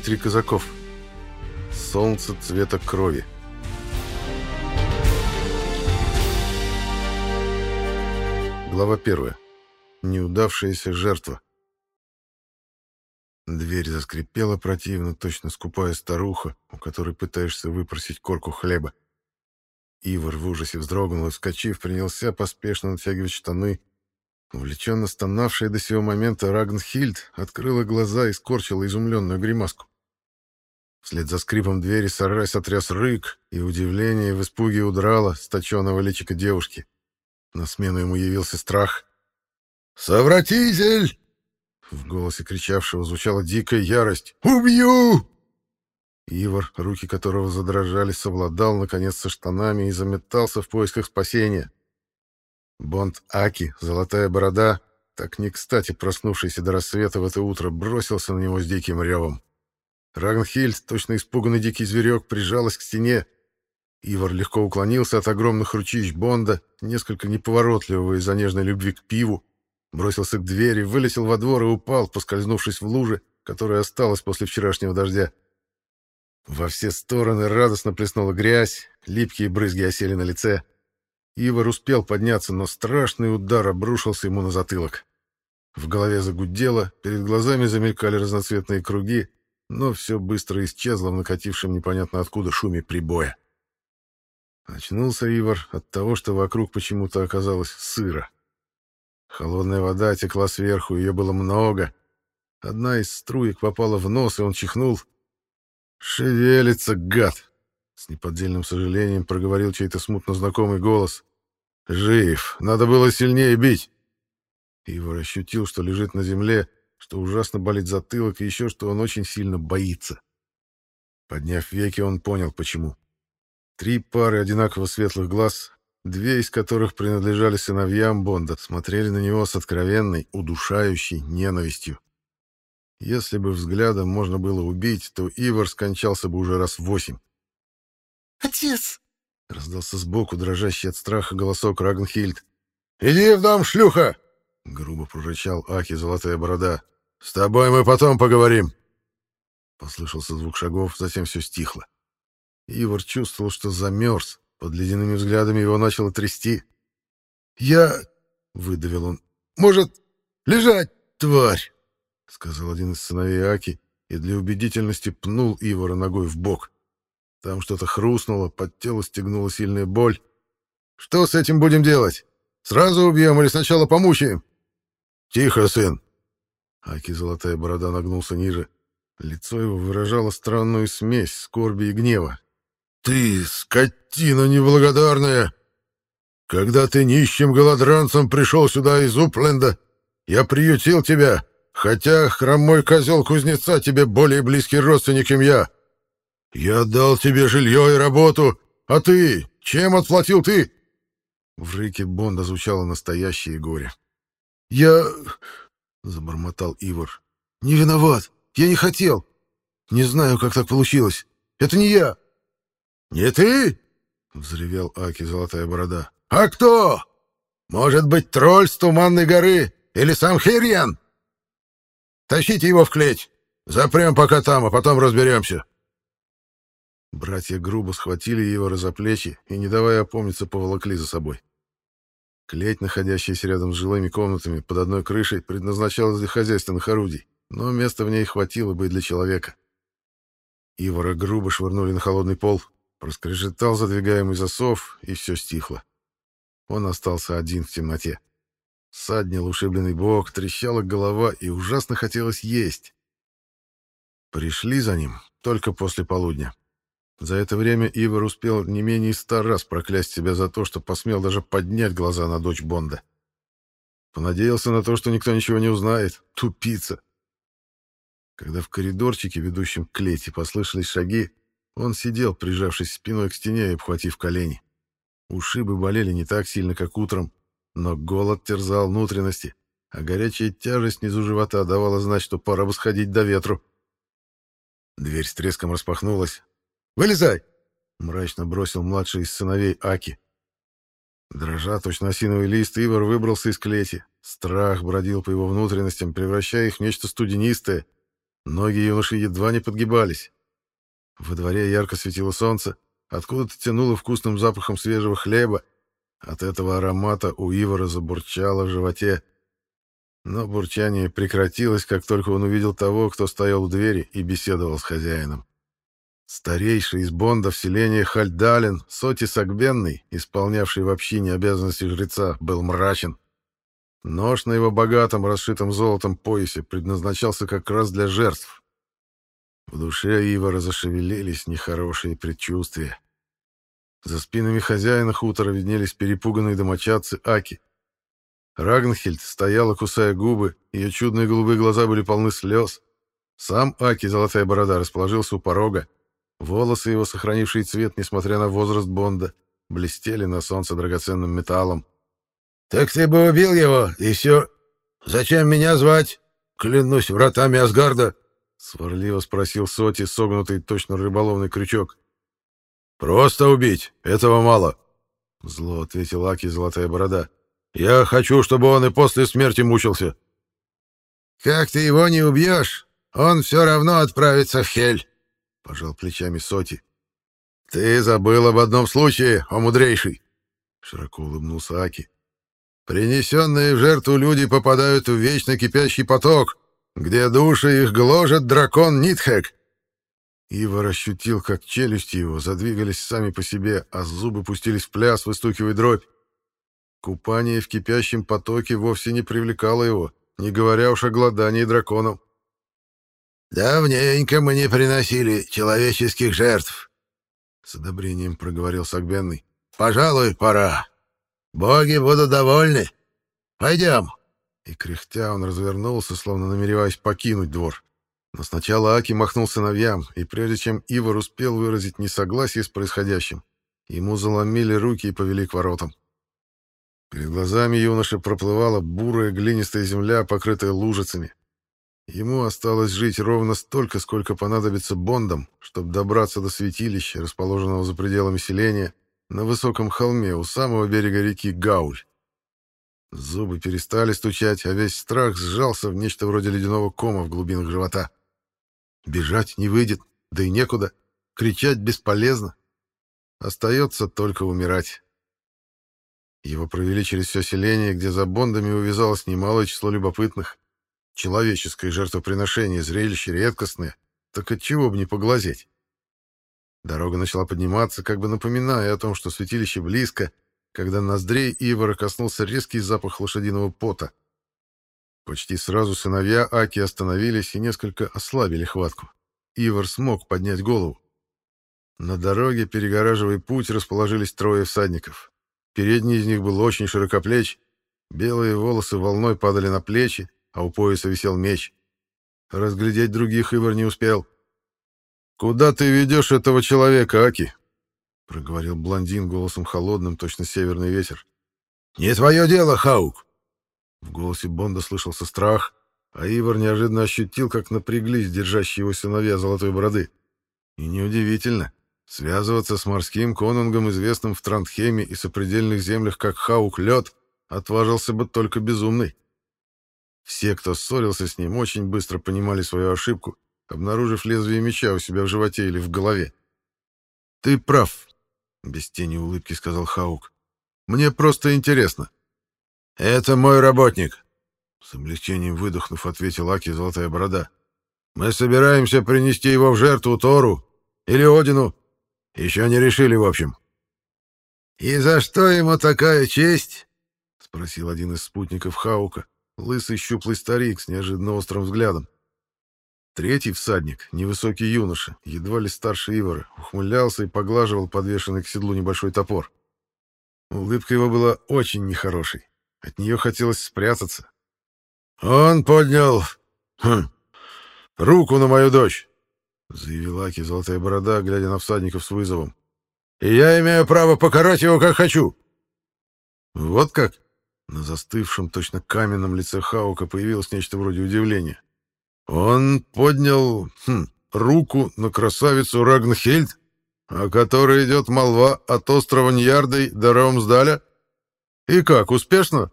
Дмитрий Казаков. Солнце цвета крови. Глава первая. Неудавшаяся жертва. Дверь заскрипела противно, точно скупая старуха, у которой пытаешься выпросить корку хлеба. Ивар в ужасе вздрогнул и, вскочив, принялся поспешно натягивать штаны. Увлеченно стонавшая до сего момента Рагнхильд открыла глаза и скорчила изумленную гримаску. Вслед за скрипом двери сарай сотряс рык, и удивление в испуге удрало с точенного личика девушки. На смену ему явился страх. «Совратитель!» В голосе кричавшего звучала дикая ярость. «Убью!» Ивар, руки которого задрожали, совладал, наконец, со штанами и заметался в поисках спасения. Бонд Аки, золотая борода, так не кстати проснувшийся до рассвета в это утро, бросился на него с диким ревом. Рагнхильд, точно испуганный дикий зверек, прижалась к стене. Ивар легко уклонился от огромных ручищ Бонда, несколько неповоротливого из-за нежной любви к пиву, бросился к двери, вылетел во двор и упал, поскользнувшись в луже, которая осталась после вчерашнего дождя. Во все стороны радостно плеснула грязь, липкие брызги осели на лице. Ивар успел подняться, но страшный удар обрушился ему на затылок. В голове загудело, перед глазами замелькали разноцветные круги, но все быстро исчезло в накатившем непонятно откуда шуме прибоя. Очнулся Ивар от того, что вокруг почему-то оказалось сыро. Холодная вода текла сверху, ее было много. Одна из струек попала в нос, и он чихнул. «Шевелится, гад!» С неподдельным сожалением проговорил чей-то смутно знакомый голос. «Жив! Надо было сильнее бить!» Ивар ощутил, что лежит на земле, что ужасно болит затылок и еще, что он очень сильно боится. Подняв веки, он понял, почему. Три пары одинаково светлых глаз, две из которых принадлежали сыновьям Бонда, смотрели на него с откровенной, удушающей ненавистью. Если бы взглядом можно было убить, то Ивар скончался бы уже раз восемь. «Отец!» — раздался сбоку дрожащий от страха голосок Рагнхильд. «Иди в дом, шлюха!» — грубо прорычал Аки Золотая Борода. «С тобой мы потом поговорим!» Послышался звук шагов, затем все стихло. Ивар чувствовал, что замерз. Под ледяными взглядами его начало трясти. «Я...» — выдавил он. «Может, лежать, тварь!» — сказал один из сыновей Аки и для убедительности пнул Ивара ногой в бок. Там что-то хрустнуло, под тело стегнула сильная боль. «Что с этим будем делать? Сразу убьем или сначала помучаем?» «Тихо, сын!» Аки Золотая Борода нагнулся ниже. Лицо его выражало странную смесь скорби и гнева. «Ты, скотина неблагодарная! Когда ты нищим голодранцем пришел сюда из Упленда, я приютил тебя, хотя хромой козел кузнеца тебе более близкий родственник, чем я. Я дал тебе жилье и работу, а ты, чем отплатил ты?» В рыке Бонда звучало настоящее горе. «Я...» — забормотал Ивар. «Не виноват. Я не хотел. Не знаю, как так получилось. Это не я». «Не ты?» — взревел Аки Золотая Борода. «А кто? Может быть, тролль с Туманной горы или сам Хирьян? Тащите его в клеть. Запрем пока там, а потом разберемся». Братья грубо схватили его за плечи и, не давая опомниться, поволокли за собой. Клеть, находящаяся рядом с жилыми комнатами под одной крышей, предназначалась для хозяйственных орудий, но места в ней хватило бы и для человека. Ивара грубо швырнули на холодный пол, Проскрежетал задвигаемый засов, и все стихло. Он остался один в темноте. Саднил ушибленный бок, трещала голова, и ужасно хотелось есть. Пришли за ним только после полудня. За это время Ивар успел не менее ста раз проклясть себя за то, что посмел даже поднять глаза на дочь Бонда. Понадеялся на то, что никто ничего не узнает. Тупица. Когда в коридорчике, ведущем к клете, послышались шаги, он сидел, прижавшись спиной к стене и обхватив колени. Ушибы болели не так сильно, как утром, но голод терзал внутренности, а горячая тяжесть внизу живота давала знать, что пора бы сходить до ветру. Дверь с треском распахнулась. «Вылезай!» — мрачно бросил младший из сыновей Аки. Дрожа точно осиновый лист, Ивар выбрался из клети. Страх бродил по его внутренностям, превращая их в нечто студенистое. Ноги юноши едва не подгибались. Во дворе ярко светило солнце, откуда-то тянуло вкусным запахом свежего хлеба. От этого аромата у Ивара забурчало в животе. Но бурчание прекратилось, как только он увидел того, кто стоял у двери и беседовал с хозяином. Старейший из бонда селения Хальдален, Соти Сагбенный, исполнявший в общине обязанности жреца, был мрачен. Нож на его богатом, расшитом золотом поясе предназначался как раз для жертв. В душе Ивара зашевелились нехорошие предчувствия. За спинами хозяина хутора виднелись перепуганные домочадцы Аки. Рагнхельд стояла, кусая губы, ее чудные голубые глаза были полны слез. Сам Аки, золотая борода, расположился у порога. Волосы его, сохранившие цвет, несмотря на возраст Бонда, блестели на солнце драгоценным металлом. «Так ты бы убил его, и все. Зачем меня звать? Клянусь вратами Асгарда!» Сварливо спросил Соти, согнутый точно рыболовный крючок. «Просто убить. Этого мало», — зло ответил Аки Золотая Борода. «Я хочу, чтобы он и после смерти мучился». «Как ты его не убьешь, он все равно отправится в Хель», — пожал плечами Соти. «Ты забыл об одном случае, о мудрейший», — широко улыбнулся Аки. «Принесенные в жертву люди попадают в вечно кипящий поток, где души их гложет дракон Нитхек. Ивар ощутил, как челюсти его задвигались сами по себе, а зубы пустились в пляс, выстукивая дробь. Купание в кипящем потоке вовсе не привлекало его, не говоря уж о гладании драконом. «Давненько мы не приносили человеческих жертв», — с одобрением проговорил Сагбенный. «Пожалуй, пора. Боги будут довольны. Пойдем». И кряхтя он развернулся, словно намереваясь покинуть двор. Но сначала Аки махнул сыновьям, и прежде чем Ивар успел выразить несогласие с происходящим, ему заломили руки и повели к воротам. Перед глазами юноши проплывала бурая глинистая земля, покрытая лужицами. Ему осталось жить ровно столько, сколько понадобится бондам, чтобы добраться до святилища, расположенного за пределами селения, на высоком холме у самого берега реки Гауль. Зубы перестали стучать, а весь страх сжался в нечто вроде ледяного кома в глубинах живота. Бежать не выйдет, да и некуда. Кричать бесполезно. Остается только умирать. Его провели через все селение, где за бондами увязалось немалое число любопытных. Человеческое жертвоприношение, зрелище редкостное. Так отчего бы не поглазеть? Дорога начала подниматься, как бы напоминая о том, что святилище близко, когда ноздрей Ивара коснулся резкий запах лошадиного пота. Почти сразу сыновья Аки остановились и несколько ослабили хватку. Ивар смог поднять голову. На дороге, перегораживая путь, расположились трое всадников. Передний из них был очень широкоплеч, белые волосы волной падали на плечи, а у пояса висел меч. Разглядеть других Ивар не успел. «Куда ты ведешь этого человека, Аки?» — проговорил блондин голосом холодным, точно северный ветер. «Не твое дело, Хаук!» В голосе Бонда слышался страх, а Ивар неожиданно ощутил, как напряглись держащие его сыновья Золотой Бороды. И неудивительно. Связываться с морским конунгом, известным в Трандхеме и сопредельных землях как Хаук Лед, отважился бы только безумный. Все, кто ссорился с ним, очень быстро понимали свою ошибку, обнаружив лезвие меча у себя в животе или в голове. «Ты прав», — без тени улыбки сказал Хаук. «Мне просто интересно». «Это мой работник», — с облегчением выдохнув, ответил Аки Золотая Борода. «Мы собираемся принести его в жертву Тору или Одину. Еще не решили, в общем». «И за что ему такая честь?» — спросил один из спутников Хаука, лысый щуплый старик с неожиданно острым взглядом. Третий всадник, невысокий юноша, едва ли старше Ивара, ухмылялся и поглаживал подвешенный к седлу небольшой топор. Улыбка его была очень нехорошей. От нее хотелось спрятаться. «Он поднял... Хм, руку на мою дочь», — заявил Аки Золотая Борода, глядя на всадников с вызовом. «И я имею право покарать его, как хочу». «Вот как?» На застывшем, точно каменном лице Хаука появилось нечто вроде удивления. «Он поднял хм, руку на красавицу Рагнхельд, о которой идет молва от острова Ньярдой до Ромсдаля?» И как, успешно?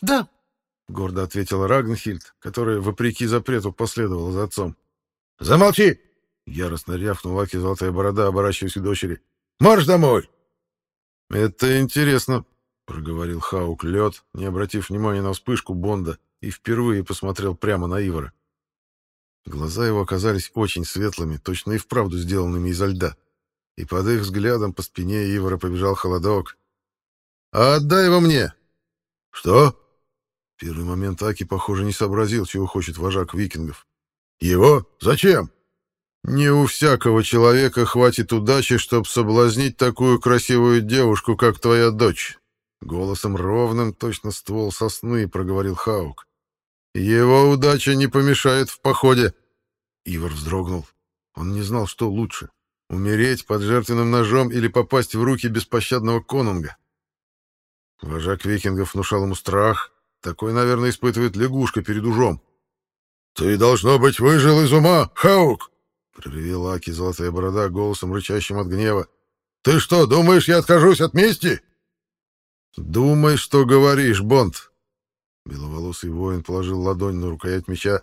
Да, — гордо ответила Рагнхильд, которая, вопреки запрету, последовала за отцом. «Замолчи!» — яростно рявкнул Аки Золотая Борода, оборачиваясь к дочери. «Марш домой!» «Это интересно», — проговорил Хаук лед, не обратив внимания на вспышку Бонда, и впервые посмотрел прямо на Ивара. Глаза его оказались очень светлыми, точно и вправду сделанными изо льда. И под их взглядом по спине Ивара побежал холодок. «А отдай его мне!» «Что?» В первый момент Аки, похоже, не сообразил, чего хочет вожак викингов. «Его? Зачем?» «Не у всякого человека хватит удачи, чтобы соблазнить такую красивую девушку, как твоя дочь», — голосом ровным, точно ствол сосны, проговорил Хаук. «Его удача не помешает в походе». Ивар вздрогнул. Он не знал, что лучше — умереть под жертвенным ножом или попасть в руки беспощадного конунга. Вожак викингов внушал ему страх. Такой, наверное, испытывает лягушка перед ужом. «Ты, должно быть, выжил из ума, Хаук!» — проревел Аки Золотая Борода голосом, рычащим от гнева. «Ты что, думаешь, я откажусь от мести?» «Думай, что говоришь, Бонд!» Беловолосый воин положил ладонь на рукоять меча.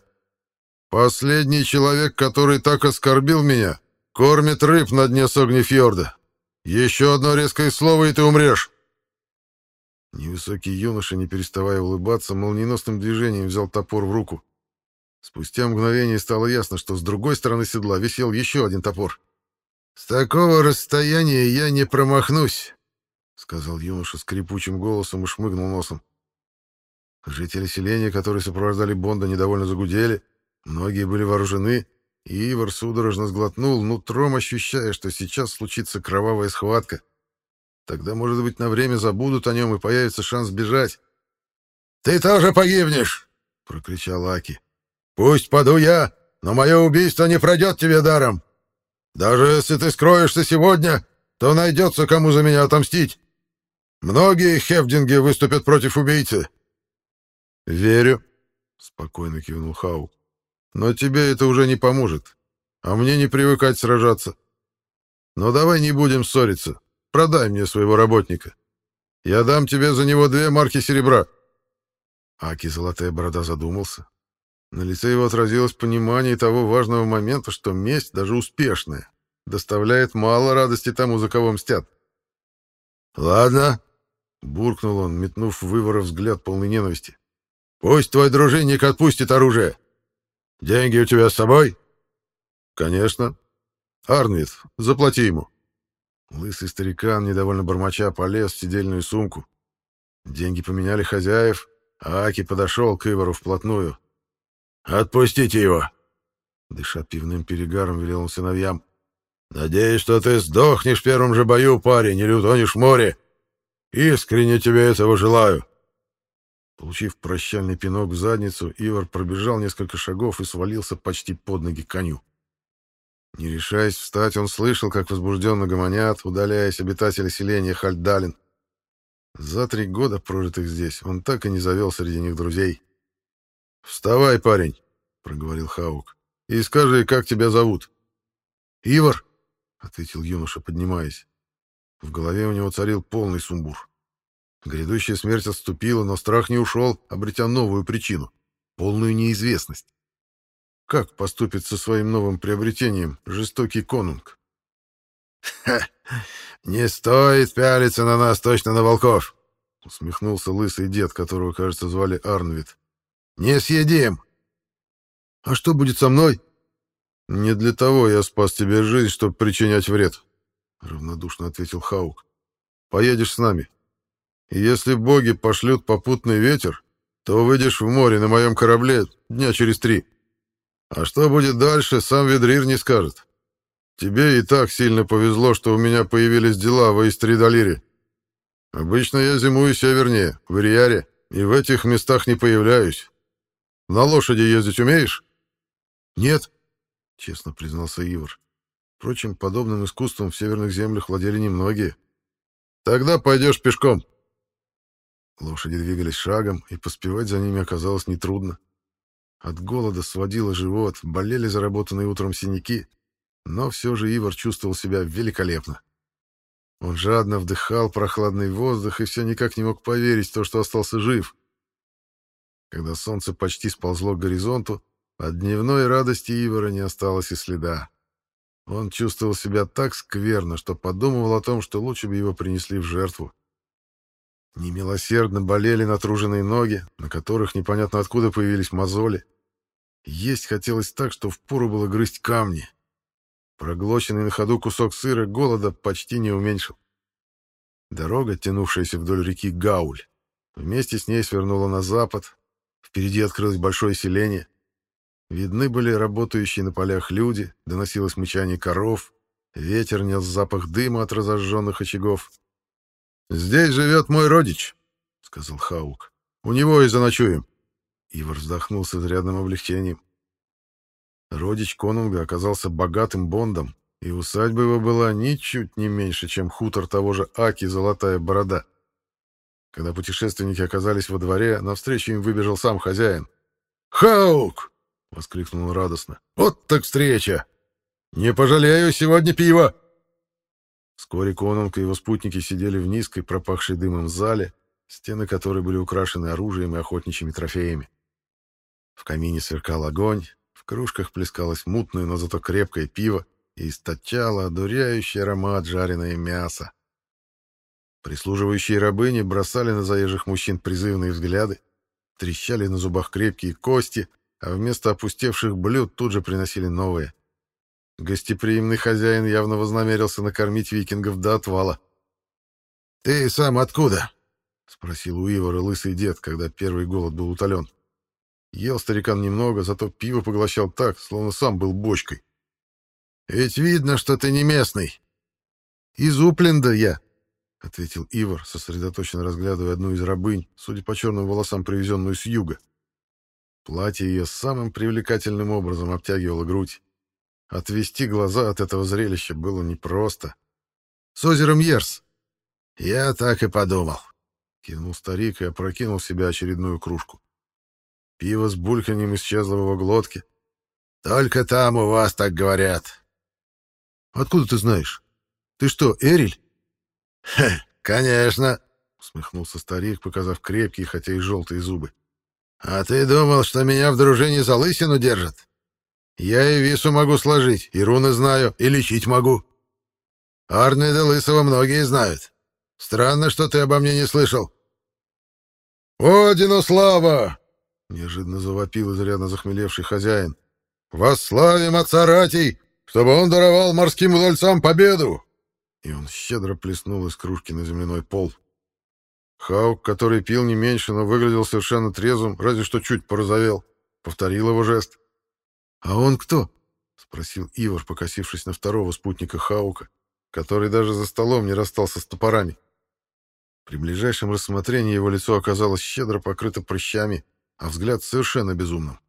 «Последний человек, который так оскорбил меня, кормит рыб на дне Согнефьорда. Еще одно резкое слово, и ты умрешь!» Невысокий юноша, не переставая улыбаться, молниеносным движением взял топор в руку. Спустя мгновение стало ясно, что с другой стороны седла висел еще один топор. «С такого расстояния я не промахнусь», — сказал юноша скрипучим голосом и шмыгнул носом. Жители селения, которые сопровождали Бонда, недовольно загудели. Многие были вооружены, и Ивар судорожно сглотнул, нутром ощущая, что сейчас случится кровавая схватка. Тогда, может быть, на время забудут о нем и появится шанс бежать. «Ты тоже погибнешь!» — прокричал Аки. «Пусть паду я, но мое убийство не пройдет тебе даром. Даже если ты скроешься сегодня, то найдется, кому за меня отомстить. Многие хевдинги выступят против убийцы». «Верю», — спокойно кивнул Хау. «Но тебе это уже не поможет, а мне не привыкать сражаться. Но давай не будем ссориться. Продай мне своего работника. Я дам тебе за него две марки серебра». Аки Золотая Борода задумался. На лице его отразилось понимание того важного момента, что месть, даже успешная, доставляет мало радости тому, за кого мстят. «Ладно», — буркнул он, метнув вывора взгляд полной ненависти. «Пусть твой дружинник отпустит оружие. Деньги у тебя с собой?» «Конечно. Арнвид, заплати ему». Лысый старикан, недовольно бормоча, полез в сидельную сумку. Деньги поменяли хозяев, а Аки подошел к Ивару вплотную. «Отпустите его!» Дыша пивным перегаром, велел он сыновьям. «Надеюсь, что ты сдохнешь в первом же бою, парень, или утонешь в море. Искренне тебе этого желаю». Получив прощальный пинок в задницу, Ивар пробежал несколько шагов и свалился почти под ноги коню. Не решаясь встать, он слышал, как возбужденно гомонят, удаляясь обитатели селения Хальдалин. За три года, прожитых здесь, он так и не завел среди них друзей. «Вставай, парень», — проговорил Хаук, — «и скажи, как тебя зовут?» «Ивар», — ответил юноша, поднимаясь. В голове у него царил полный сумбур. Грядущая смерть отступила, но страх не ушел, обретя новую причину — полную неизвестность. Как поступит со своим новым приобретением жестокий конунг? «Ха! Не стоит пялиться на нас, точно на волков!» — усмехнулся лысый дед, которого, кажется, звали Арнвид. «Не съедим!» «А что будет со мной?» «Не для того я спас тебе жизнь, чтобы причинять вред», — равнодушно ответил Хаук. «Поедешь с нами. И если боги пошлют попутный ветер, то выйдешь в море на моем корабле дня через три. А что будет дальше, сам Ведрир не скажет. Тебе и так сильно повезло, что у меня появились дела в Эйстридалире. Обычно я зимую севернее, в Ириаре, и в этих местах не появляюсь. На лошади ездить умеешь? Нет, честно признался Ивар. Впрочем, подобным искусством в северных землях владели немногие. Тогда пойдешь пешком. Лошади двигались шагом, и поспевать за ними оказалось нетрудно. От голода сводило живот, болели заработанные утром синяки, но все же Ивар чувствовал себя великолепно. Он жадно вдыхал прохладный воздух и все никак не мог поверить в то, что остался жив. Когда солнце почти сползло к горизонту, от дневной радости Ивара не осталось и следа. Он чувствовал себя так скверно, что подумывал о том, что лучше бы его принесли в жертву. Немилосердно болели натруженные ноги, на которых непонятно откуда появились мозоли. Есть хотелось так, что впору было грызть камни. Проглоченный на ходу кусок сыра голода почти не уменьшил. Дорога, тянувшаяся вдоль реки Гауль, вместе с ней свернула на запад. Впереди открылось большое селение. Видны были работающие на полях люди, доносилось мычание коров, ветер нес запах дыма от разожженных очагов. «Здесь живет мой родич», — сказал Хаук. «У него и заночуем». Ивар вздохнул с изрядным облегчением. Родич Конунга оказался богатым бондом, и усадьба его была ничуть не меньше, чем хутор того же Аки «Золотая борода». Когда путешественники оказались во дворе, навстречу им выбежал сам хозяин. «Хаук!» — воскликнул он радостно. «Вот так встреча! Не пожалею сегодня пива!» Вскоре Конунг и его спутники сидели в низкой, пропахшей дымом зале, стены которой были украшены оружием и охотничьими трофеями. В камине сверкал огонь, в кружках плескалось мутное, но зато крепкое пиво и источало одуряющий аромат жареное мясо. Прислуживающие рабыни бросали на заезжих мужчин призывные взгляды, трещали на зубах крепкие кости, а вместо опустевших блюд тут же приносили новые. Гостеприимный хозяин явно вознамерился накормить викингов до отвала. «Ты сам откуда?» — спросил у Ивара лысый дед, когда первый голод был утолен. Ел старикан немного, зато пиво поглощал так, словно сам был бочкой. «Ведь видно, что ты не местный». «Из Упленда я», — ответил Ивар, сосредоточенно разглядывая одну из рабынь, судя по черным волосам, привезенную с юга. Платье ее самым привлекательным образом обтягивало грудь. Отвести глаза от этого зрелища было непросто. «С озером Ерс!» «Я так и подумал», — кинул старик и опрокинул в себя очередную кружку. Пиво с бульканьем исчезло в его глотке. «Только там у вас так говорят». «Откуда ты знаешь? Ты что, Эриль?» «Хе, конечно», — усмехнулся старик, показав крепкие, хотя и желтые зубы. «А ты думал, что меня в дружине за лысину держат? Я и вису могу сложить, и руны знаю, и лечить могу. Арнольда Лысого многие знают. Странно, что ты обо мне не слышал». «Одину слава!» — неожиданно завопил изрядно захмелевший хозяин. «Восславим отца Ратий, чтобы он даровал морским удальцам победу!» И он щедро плеснул из кружки на земляной пол. Хаук, который пил не меньше, но выглядел совершенно трезвым, разве что чуть порозовел, повторил его жест. «А он кто?» — спросил Ивар, покосившись на второго спутника Хаука, который даже за столом не расстался с топорами. При ближайшем рассмотрении его лицо оказалось щедро покрыто прыщами, а взгляд совершенно безумным.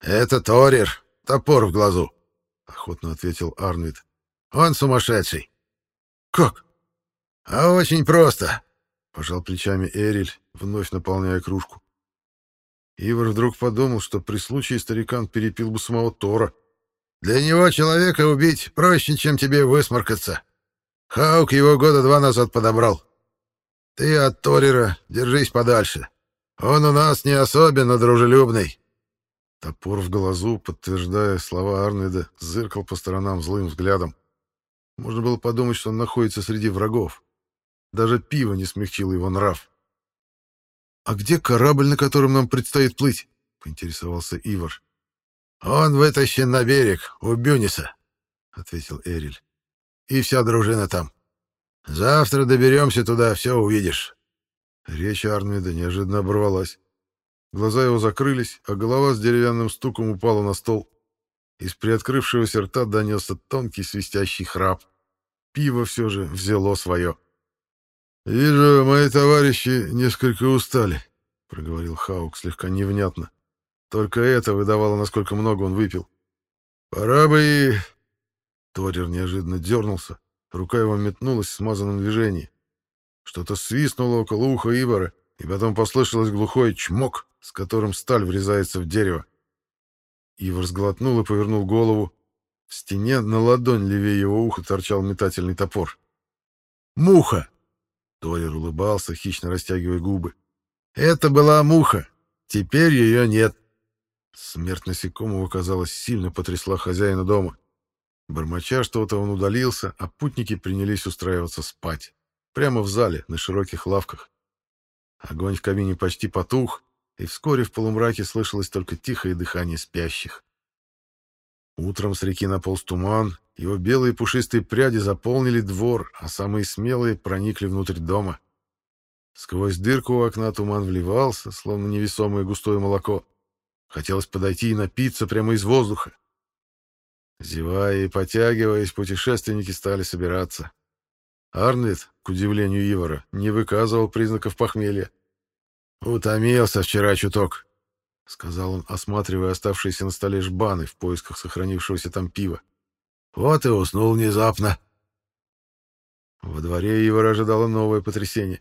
«Это Торир, топор в глазу», — охотно ответил Арнвид. «Он сумасшедший». «Как?» «А очень просто», — пожал плечами Эриль, вновь наполняя кружку. Ивар вдруг подумал, что при случае старикан перепил бы самого Тора. «Для него человека убить проще, чем тебе высморкаться. Хаук его года два назад подобрал. Ты от Торира держись подальше. Он у нас не особенно дружелюбный». Топор в глазу, подтверждая слова Арнольда, зыркал по сторонам злым взглядом. Можно было подумать, что он находится среди врагов. Даже пиво не смягчило его нрав. «А где корабль, на котором нам предстоит плыть?» — поинтересовался Ивар. «Он вытащен на берег, у Бюниса», — ответил Эриль. «И вся дружина там. Завтра доберемся туда, все увидишь». Речь Арнвида неожиданно оборвалась. Глаза его закрылись, а голова с деревянным стуком упала на стол. Из приоткрывшегося рта донесся тонкий свистящий храп. Пиво все же взяло свое. «Вижу, мои товарищи несколько устали», — проговорил Хаук слегка невнятно. Только это выдавало, насколько много он выпил. «Пора бы и...» Торер неожиданно дернулся. Рука его метнулась в смазанном движении. Что-то свистнуло около уха Ибора, и потом послышалось глухой чмок, с которым сталь врезается в дерево. Ивар сглотнул и повернул голову. В стене на ладонь левее его уха торчал метательный топор. «Муха!» Торер улыбался, хищно растягивая губы. «Это была муха. Теперь ее нет. Смерть насекомого, казалось, сильно потрясла хозяина дома. Бормоча что-то, он удалился, а путники принялись устраиваться спать. Прямо в зале, на широких лавках. Огонь в кабине почти потух, и вскоре в полумраке слышалось только тихое дыхание спящих. Утром с реки наполз туман, его белые пушистые пряди заполнили двор, а самые смелые проникли внутрь дома. Сквозь дырку у окна туман вливался, словно невесомое густое молоко. Хотелось подойти и напиться прямо из воздуха. Зевая и потягиваясь, путешественники стали собираться. Арнвид, к удивлению Ивара, не выказывал признаков похмелья. «Утомился вчера чуток», — сказал он, осматривая оставшиеся на столе жбаны в поисках сохранившегося там пива. «Вот и уснул внезапно». Во дворе Ивара ожидало новое потрясение.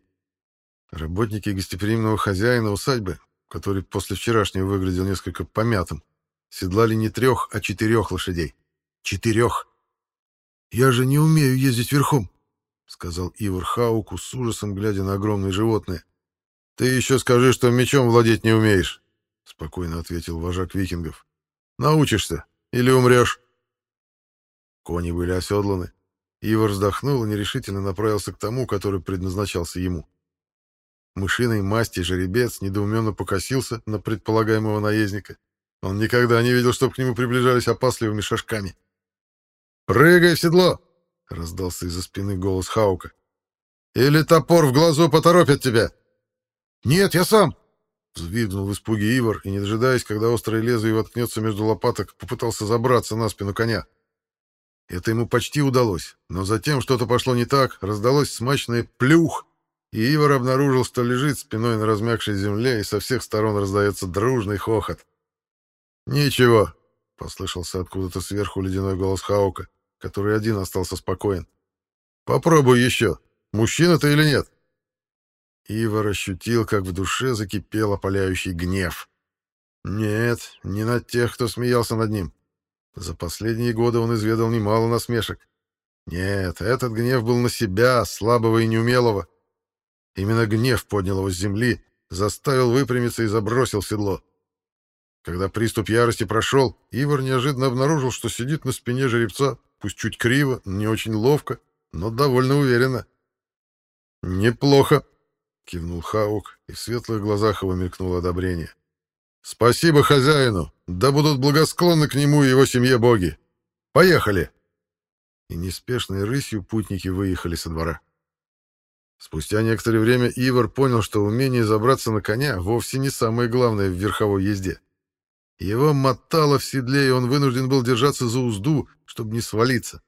Работники гостеприимного хозяина усадьбы, который после вчерашнего выглядел несколько помятым, седлали не трех, а четырех лошадей. Четырех! «Я же не умею ездить верхом», — сказал Ивар Хауку с ужасом, глядя на огромное животное. «Ты еще скажи, что мечом владеть не умеешь», — спокойно ответил вожак викингов. «Научишься или умрешь». Кони были оседланы. Ивар вздохнул и нерешительно направился к тому, который предназначался ему. Мышиной масти жеребец недоуменно покосился на предполагаемого наездника. Он никогда не видел, чтобы к нему приближались опасливыми шажками. «Прыгай в седло!» — раздался из-за спины голос Хаука. «Или топор в глазу поторопит тебя!» «Нет, я сам!» — взвизгнул в испуге Ивар и, не дожидаясь, когда острое лезвие воткнется между лопаток, попытался забраться на спину коня. Это ему почти удалось, но затем что-то пошло не так, раздалось смачное «плюх», и Ивар обнаружил, что лежит спиной на размягшей земле, и со всех сторон раздается дружный хохот. «Ничего», — послышался откуда-то сверху ледяной голос Хаука, который один остался спокоен. «Попробуй еще. Мужчина ты или нет?» Ивар ощутил, как в душе закипел опаляющий гнев. Нет, не на тех, кто смеялся над ним. За последние годы он изведал немало насмешек. Нет, этот гнев был на себя, слабого и неумелого, Именно гнев поднял его с земли, заставил выпрямиться и забросил седло. Когда приступ ярости прошел, Ивар неожиданно обнаружил, что сидит на спине жеребца, пусть чуть криво, не очень ловко, но довольно уверенно. «Неплохо», — кивнул Хаук, и в светлых глазах его мелькнуло одобрение. «Спасибо хозяину, да будут благосклонны к нему и его семье боги. Поехали!» И неспешной рысью путники выехали со двора. Спустя некоторое время Ивар понял, что умение забраться на коня вовсе не самое главное в верховой езде. Его мотало в седле, и он вынужден был держаться за узду, чтобы не свалиться.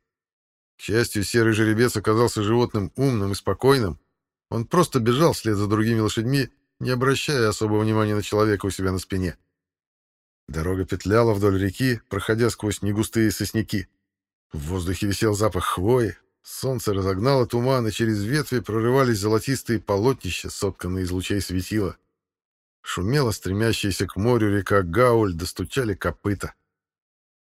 К счастью, серый жеребец оказался животным умным и спокойным. Он просто бежал вслед за другими лошадьми, не обращая особого внимания на человека у себя на спине. Дорога петляла вдоль реки, проходя сквозь негустые сосняки. В воздухе висел запах хвои, Солнце разогнало туман, и через ветви прорывались золотистые полотнища, сотканные из лучей светила. Шумела стремящаяся к морю река Гауль, достучали копыта.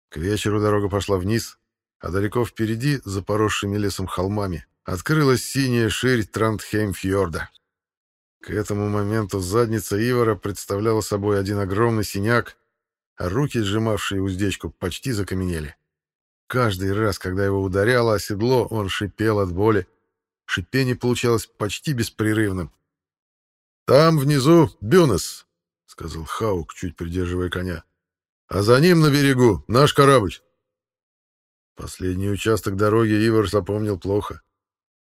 К вечеру дорога пошла вниз, а далеко впереди, за поросшими лесом холмами, открылась синяя ширь Трандхеймфьорда. К этому моменту задница Ивара представляла собой один огромный синяк, а руки, сжимавшие уздечку, почти закаменели. Каждый раз, когда его ударяло о седло, он шипел от боли. Шипение получалось почти беспрерывным. «Там внизу Бюнес», — сказал Хаук, чуть придерживая коня. «А за ним на берегу наш корабль». Последний участок дороги Ивар запомнил плохо.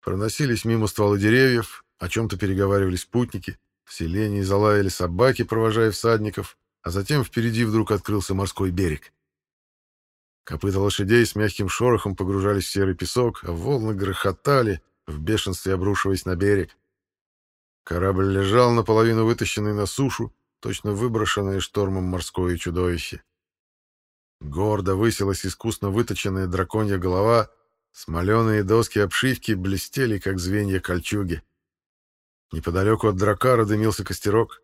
Проносились мимо стволы деревьев, о чем-то переговаривались путники, в селении залаяли собаки, провожая всадников, а затем впереди вдруг открылся морской берег. Копыта лошадей с мягким шорохом погружались в серый песок, а волны грохотали, в бешенстве обрушиваясь на берег. Корабль лежал наполовину вытащенный на сушу, точно выброшенное штормом морское чудовище. Гордо высилась искусно выточенная драконья голова, смоленые доски обшивки блестели, как звенья кольчуги. Неподалеку от дракара дымился костерок.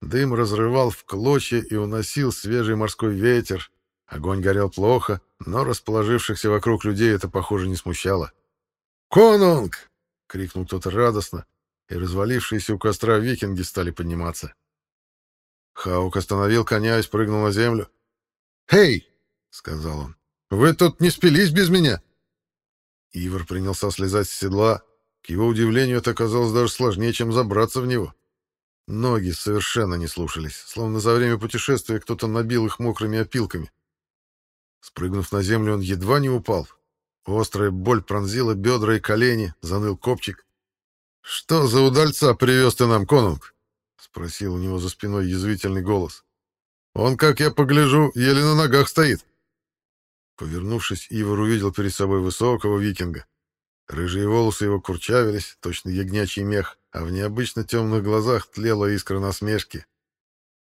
Дым разрывал в клочья и уносил свежий морской ветер, Огонь горел плохо, но расположившихся вокруг людей это, похоже, не смущало. «Конунг!» — крикнул кто-то радостно, и развалившиеся у костра викинги стали подниматься. Хаук остановил коня и спрыгнул на землю. «Эй!» — сказал он. «Вы тут не спились без меня?» Ивар принялся слезать с седла. К его удивлению, это оказалось даже сложнее, чем забраться в него. Ноги совершенно не слушались, словно за время путешествия кто-то набил их мокрыми опилками. Спрыгнув на землю, он едва не упал. Острая боль пронзила бедра и колени, заныл копчик. «Что за удальца привез ты нам, конунг?» — спросил у него за спиной язвительный голос. «Он, как я погляжу, еле на ногах стоит». Повернувшись, Ивар увидел перед собой высокого викинга. Рыжие волосы его курчавились, точно ягнячий мех, а в необычно темных глазах тлела искра насмешки.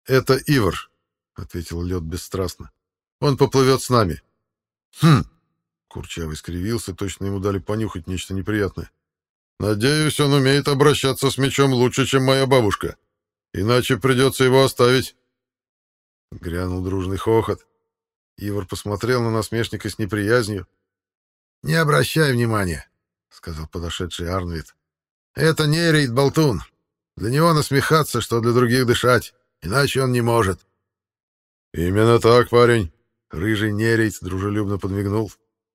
«Это Ивар», — ответил лед бесстрастно. «Он поплывет с нами». «Хм!» — Курчавый скривился, точно ему дали понюхать нечто неприятное. «Надеюсь, он умеет обращаться с мечом лучше, чем моя бабушка. Иначе придется его оставить». Грянул дружный хохот. Ивар посмотрел на насмешника с неприязнью. «Не обращай внимания сказал подошедший Арнвид. Это не Рейд Болтун. Для него насмехаться, что для других дышать, иначе он не может. Именно так, парень. Рыжий нерейд дружелюбно подмигнул.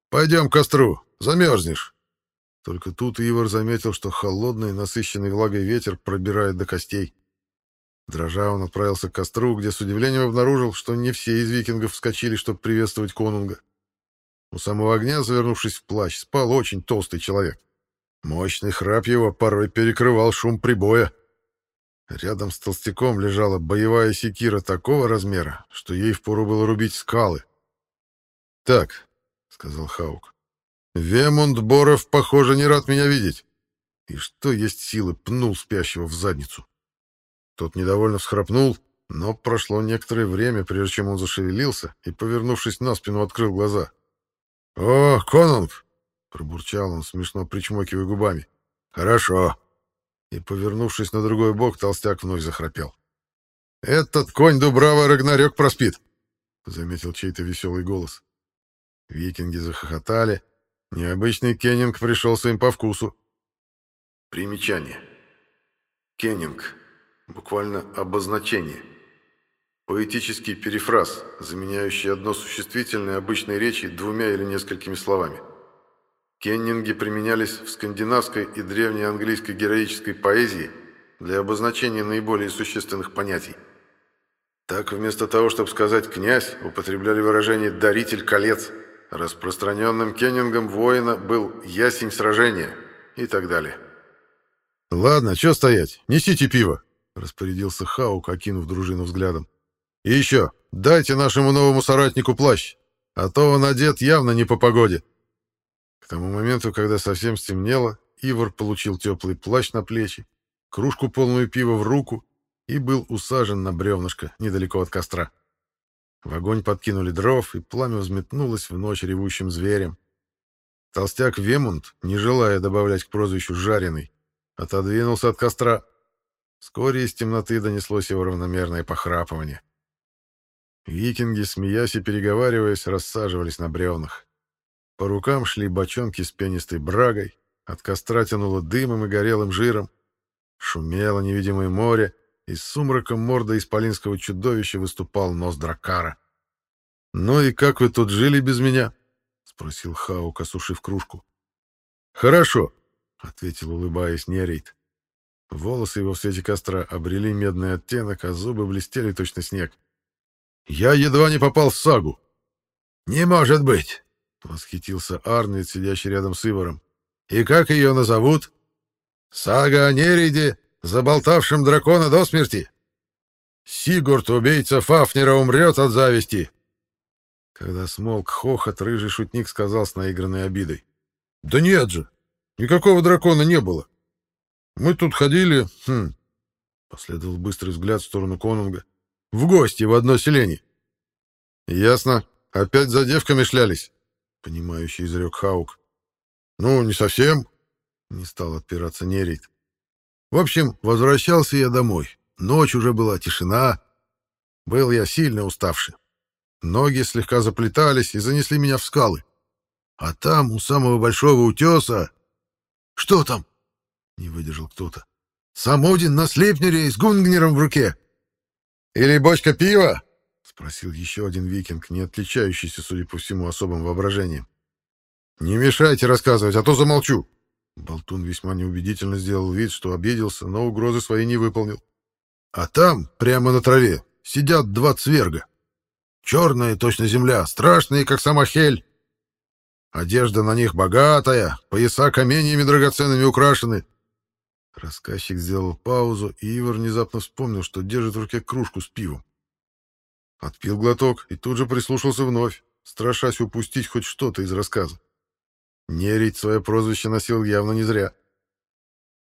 Пойдем к костру, замерзнешь. Только тут Ивар заметил, что холодный, насыщенный влагой ветер пробирает до костей. Дрожа он отправился к костру, где с удивлением обнаружил, что не все из викингов вскочили, чтобы приветствовать конунга. У самого огня, завернувшись в плащ, спал очень толстый человек. Мощный храп его порой перекрывал шум прибоя. Рядом с толстяком лежала боевая секира такого размера, что ей впору было рубить скалы. «Так», — сказал Хаук, — «Вемунд Боров, похоже, не рад меня видеть». И что есть силы, пнул спящего в задницу. Тот недовольно всхрапнул, но прошло некоторое время, прежде чем он зашевелился и, повернувшись на спину, открыл глаза. «О, конунг!» — пробурчал он, смешно причмокивая губами. «Хорошо». И, повернувшись на другой бок, толстяк вновь захрапел. «Этот конь Дубрава Рагнарёк проспит», — заметил чей-то веселый голос. Викинги захохотали. Необычный кеннинг пришелся им по вкусу. Примечание. Кеннинг. Буквально обозначение. Поэтический перефраз, заменяющий одно существительное обычной речи двумя или несколькими словами. Кеннинги применялись в скандинавской и древней английской героической поэзии для обозначения наиболее существенных понятий. Так, вместо того, чтобы сказать «князь», употребляли выражение «даритель колец», распространенным кеннингом воина был «ясень сражения» и так далее. «Ладно, что стоять? Несите пиво!» — распорядился Хаук, окинув дружину взглядом. И еще, дайте нашему новому соратнику плащ, а то он одет явно не по погоде. К тому моменту, когда совсем стемнело, Ивар получил теплый плащ на плечи, кружку полную пива в руку и был усажен на бревнышко недалеко от костра. В огонь подкинули дров, и пламя взметнулось в ночь ревущим зверем. Толстяк Вемунд, не желая добавлять к прозвищу «жареный», отодвинулся от костра. Вскоре из темноты донеслось его равномерное похрапывание. Викинги, смеясь и переговариваясь, рассаживались на бревнах. По рукам шли бочонки с пенистой брагой, от костра тянуло дымом и горелым жиром. Шумело невидимое море, и с сумраком морда исполинского чудовища выступал нос дракара. «Ну и как вы тут жили без меня?» — спросил Хаук, осушив кружку. «Хорошо», — ответил, улыбаясь Нерейт. Волосы его в свете костра обрели медный оттенок, а зубы блестели точно снег. Я едва не попал в сагу. Не может быть, восхитился Арнвид, сидящий рядом с Иваром. И как ее назовут? Сага о Нериде, заболтавшем дракона до смерти. Сигурд, убийца Фафнера, умрет от зависти. Когда смолк хохот, рыжий шутник сказал с наигранной обидой. «Да нет же! Никакого дракона не было. Мы тут ходили...» хм. Последовал быстрый взгляд в сторону Конунга. В гости в одно селение. Ясно. Опять за девками шлялись, понимающий изрек Хаук. Ну, не совсем. Не стал отпираться Нерит. В общем, возвращался я домой. Ночь уже была, тишина. Был я сильно уставший. Ноги слегка заплетались и занесли меня в скалы. А там, у самого большого утеса... Что там? Не выдержал кто-то. Сам Один на слепнере с гунгнером в руке. Или бочка пива?» — спросил еще один викинг, не отличающийся, судя по всему, особым воображением. «Не мешайте рассказывать, а то замолчу!» Болтун весьма неубедительно сделал вид, что обиделся, но угрозы свои не выполнил. «А там, прямо на траве, сидят два цверга. Черные, точно земля, страшные, как сама хель. Одежда на них богатая, пояса каменьями драгоценными украшены. Рассказчик сделал паузу, и Ивар внезапно вспомнил, что держит в руке кружку с пивом. Отпил глоток и тут же прислушался вновь, страшась упустить хоть что-то из рассказа. Нерить свое прозвище носил явно не зря.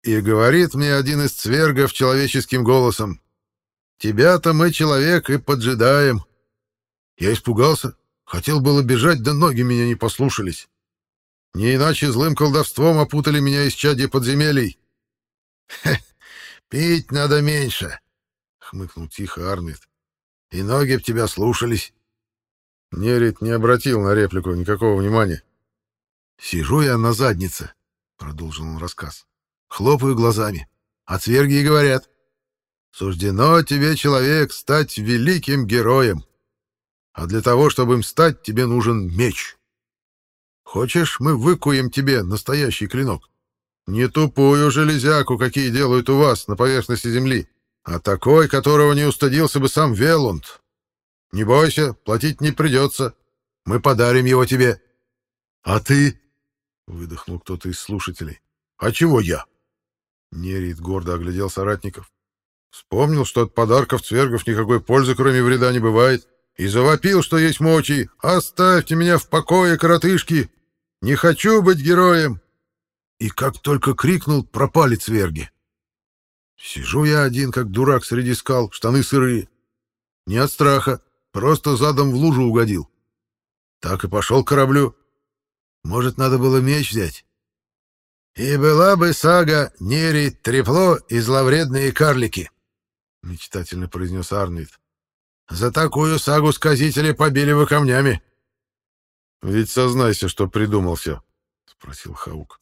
И говорит мне один из цвергов человеческим голосом, «Тебя-то мы, человек, и поджидаем». Я испугался, хотел было бежать, да ноги меня не послушались. Не иначе злым колдовством опутали меня из чади подземелий. пить надо меньше, — хмыкнул тихо Арнет. — И ноги б тебя слушались. Нерит не обратил на реплику никакого внимания. — Сижу я на заднице, — продолжил он рассказ. — Хлопаю глазами, а цверги и говорят. — Суждено тебе, человек, стать великим героем. А для того, чтобы им стать, тебе нужен меч. Хочешь, мы выкуем тебе настоящий клинок? Не тупую железяку, какие делают у вас на поверхности земли, а такой, которого не устыдился бы сам Велунд. Не бойся, платить не придется. Мы подарим его тебе. — А ты? — выдохнул кто-то из слушателей. — А чего я? Нерит гордо оглядел соратников. Вспомнил, что от подарков цвергов никакой пользы, кроме вреда, не бывает, и завопил, что есть мочи. «Оставьте меня в покое, коротышки! Не хочу быть героем!» И как только крикнул, пропали цверги. Сижу я один, как дурак среди скал, штаны сырые. Не от страха, просто задом в лужу угодил. Так и пошел к кораблю. Может, надо было меч взять? И была бы сага Нери, Трепло и зловредные карлики, — мечтательно произнес Арнольд. За такую сагу сказители побили вы камнями. — Ведь сознайся, что придумал все, — спросил Хаук.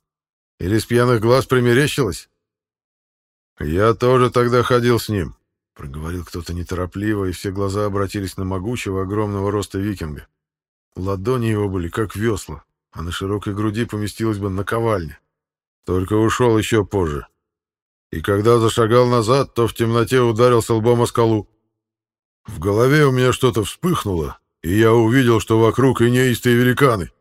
Или с пьяных глаз примерещилось? Я тоже тогда ходил с ним, проговорил кто-то неторопливо, и все глаза обратились на могучего огромного роста викинга. Ладони его были как весла, а на широкой груди поместилась бы наковальня. Только ушел еще позже. И когда зашагал назад, то в темноте ударился лбом о скалу. В голове у меня что-то вспыхнуло, и я увидел, что вокруг и неистые великаны.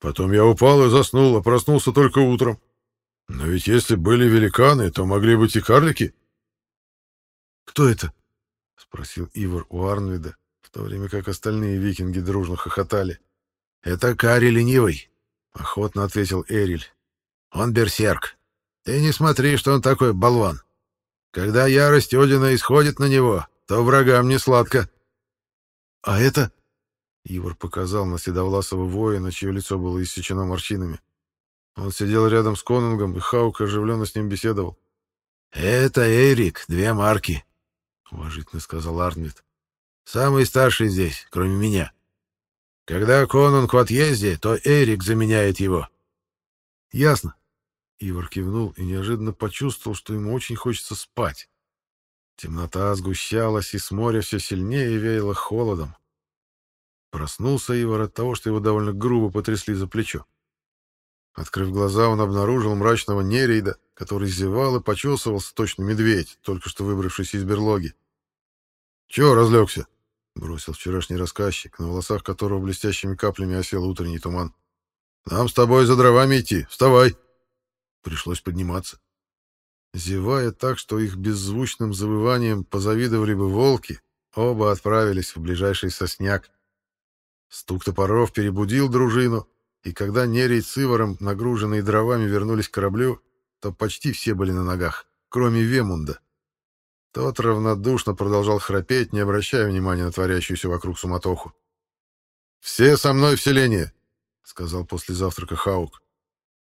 Потом я упал и заснул, а проснулся только утром. Но ведь если были великаны, то могли быть и карлики. «Кто это?» — спросил Ивар у Арнвида, в то время как остальные викинги дружно хохотали. «Это Кари Ленивый», — охотно ответил Эриль. «Он берсерк. Ты не смотри, что он такой болван. Когда ярость Одина исходит на него, то врагам не сладко». «А это?» Ивар показал на седовласого воина, чье лицо было иссечено морщинами. Он сидел рядом с Конунгом, и Хаук оживленно с ним беседовал. «Это Эрик, две марки», — уважительно сказал Арнвид. «Самый старший здесь, кроме меня. Когда Конунг в отъезде, то Эрик заменяет его». «Ясно». Ивар кивнул и неожиданно почувствовал, что ему очень хочется спать. Темнота сгущалась, и с моря все сильнее веяло холодом. Проснулся Ивар от того, что его довольно грубо потрясли за плечо. Открыв глаза, он обнаружил мрачного нерейда, который зевал и почесывался точно медведь, только что выбравшийся из берлоги. «Чего разлегся?» — бросил вчерашний рассказчик, на волосах которого блестящими каплями осел утренний туман. «Нам с тобой за дровами идти. Вставай!» Пришлось подниматься. Зевая так, что их беззвучным завыванием позавидовали бы волки, оба отправились в ближайший сосняк. Стук топоров перебудил дружину, и когда Нерей с Иваром, нагруженные дровами, вернулись к кораблю, то почти все были на ногах, кроме Вемунда. Тот равнодушно продолжал храпеть, не обращая внимания на творящуюся вокруг суматоху. «Все со мной в селение», — сказал после завтрака Хаук.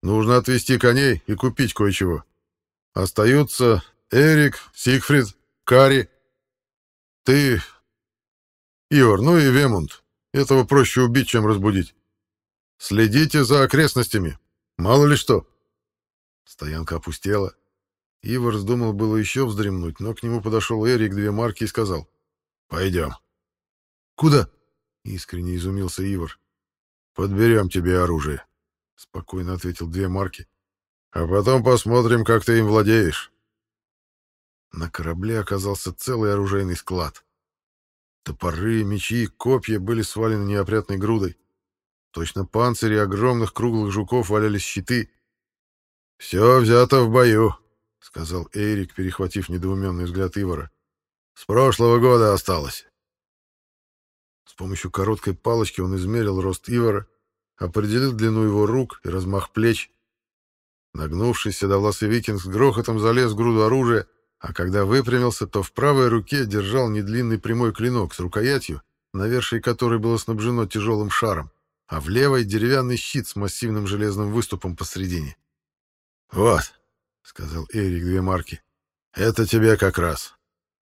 «Нужно отвезти коней и купить кое-чего. Остаются Эрик, Сигфрид, Кари. Ты, Ивар, ну и Вемунд. Этого проще убить, чем разбудить. Следите за окрестностями. Мало ли что. Стоянка опустела. Ивар вздумал было еще вздремнуть, но к нему подошел Эрик две марки и сказал «Пойдем». «Куда?» — искренне изумился Ивар. «Подберем тебе оружие», — спокойно ответил две марки. «А потом посмотрим, как ты им владеешь». На корабле оказался целый оружейный склад. Топоры, мечи, копья были свалены неопрятной грудой. Точно панцири огромных круглых жуков валялись щиты. «Все взято в бою», — сказал Эрик, перехватив недоуменный взгляд Ивара. «С прошлого года осталось». С помощью короткой палочки он измерил рост Ивара, определил длину его рук и размах плеч. Нагнувшись, седовласый викинг с грохотом залез в груду оружия, а когда выпрямился, то в правой руке держал недлинный прямой клинок с рукоятью, навершие которой было снабжено тяжелым шаром, а в левой — деревянный щит с массивным железным выступом посредине. «Вот», — сказал Эрик две марки, — «это тебе как раз.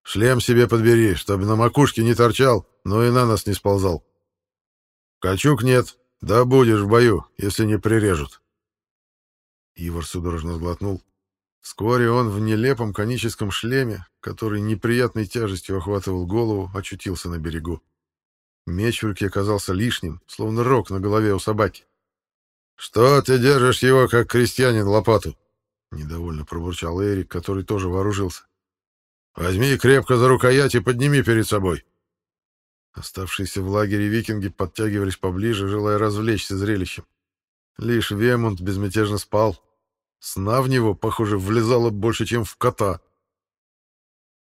Шлем себе подбери, чтобы на макушке не торчал, но и на нас не сползал. Качук нет, да будешь в бою, если не прирежут». Ивар судорожно сглотнул. Вскоре он в нелепом коническом шлеме, который неприятной тяжестью охватывал голову, очутился на берегу. Меч в руке оказался лишним, словно рог на голове у собаки. «Что ты держишь его, как крестьянин, лопату?» — недовольно пробурчал Эрик, который тоже вооружился. «Возьми крепко за рукоять и подними перед собой». Оставшиеся в лагере викинги подтягивались поближе, желая развлечься зрелищем. Лишь Вемунд безмятежно спал. Сна в него, похоже, влезало больше, чем в кота.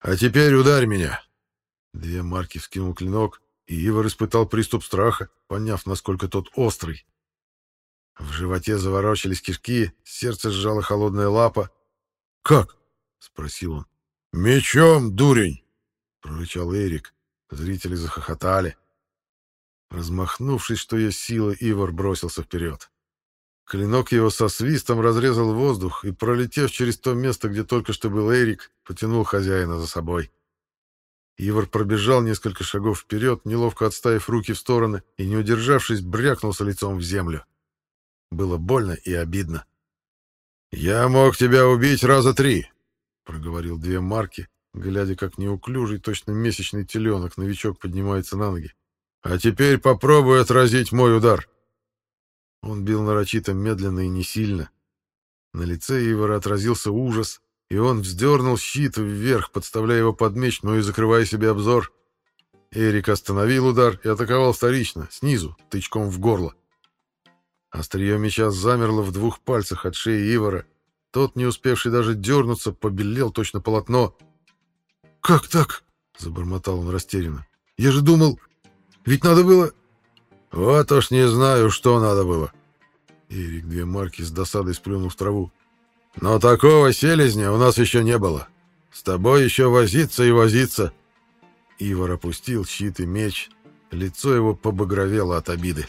«А теперь ударь меня!» Две марки вскинул клинок, и Ивар испытал приступ страха, поняв, насколько тот острый. В животе заворочились кишки, сердце сжало холодная лапа. «Как?» — спросил он. «Мечом, дурень!» — прорычал Эрик. Зрители захохотали. Размахнувшись, что есть силы, Ивар бросился вперед. Клинок его со свистом разрезал воздух и, пролетев через то место, где только что был Эрик, потянул хозяина за собой. Ивар пробежал несколько шагов вперед, неловко отставив руки в стороны, и, не удержавшись, брякнулся лицом в землю. Было больно и обидно. «Я мог тебя убить раза три», — проговорил две марки, глядя, как неуклюжий, точно месячный теленок новичок поднимается на ноги. «А теперь попробуй отразить мой удар». Он бил нарочито медленно и не сильно. На лице Ивара отразился ужас, и он вздернул щит вверх, подставляя его под меч, но и закрывая себе обзор. Эрик остановил удар и атаковал вторично, снизу, тычком в горло. Острие меча замерло в двух пальцах от шеи Ивара. Тот, не успевший даже дернуться, побелел точно полотно. «Как так?» — забормотал он растерянно. «Я же думал... Ведь надо было...» «Вот уж не знаю, что надо было». Эрик две марки с досадой сплюнул в траву. «Но такого селезня у нас еще не было. С тобой еще возиться и возиться». Ивар опустил щит и меч. Лицо его побагровело от обиды.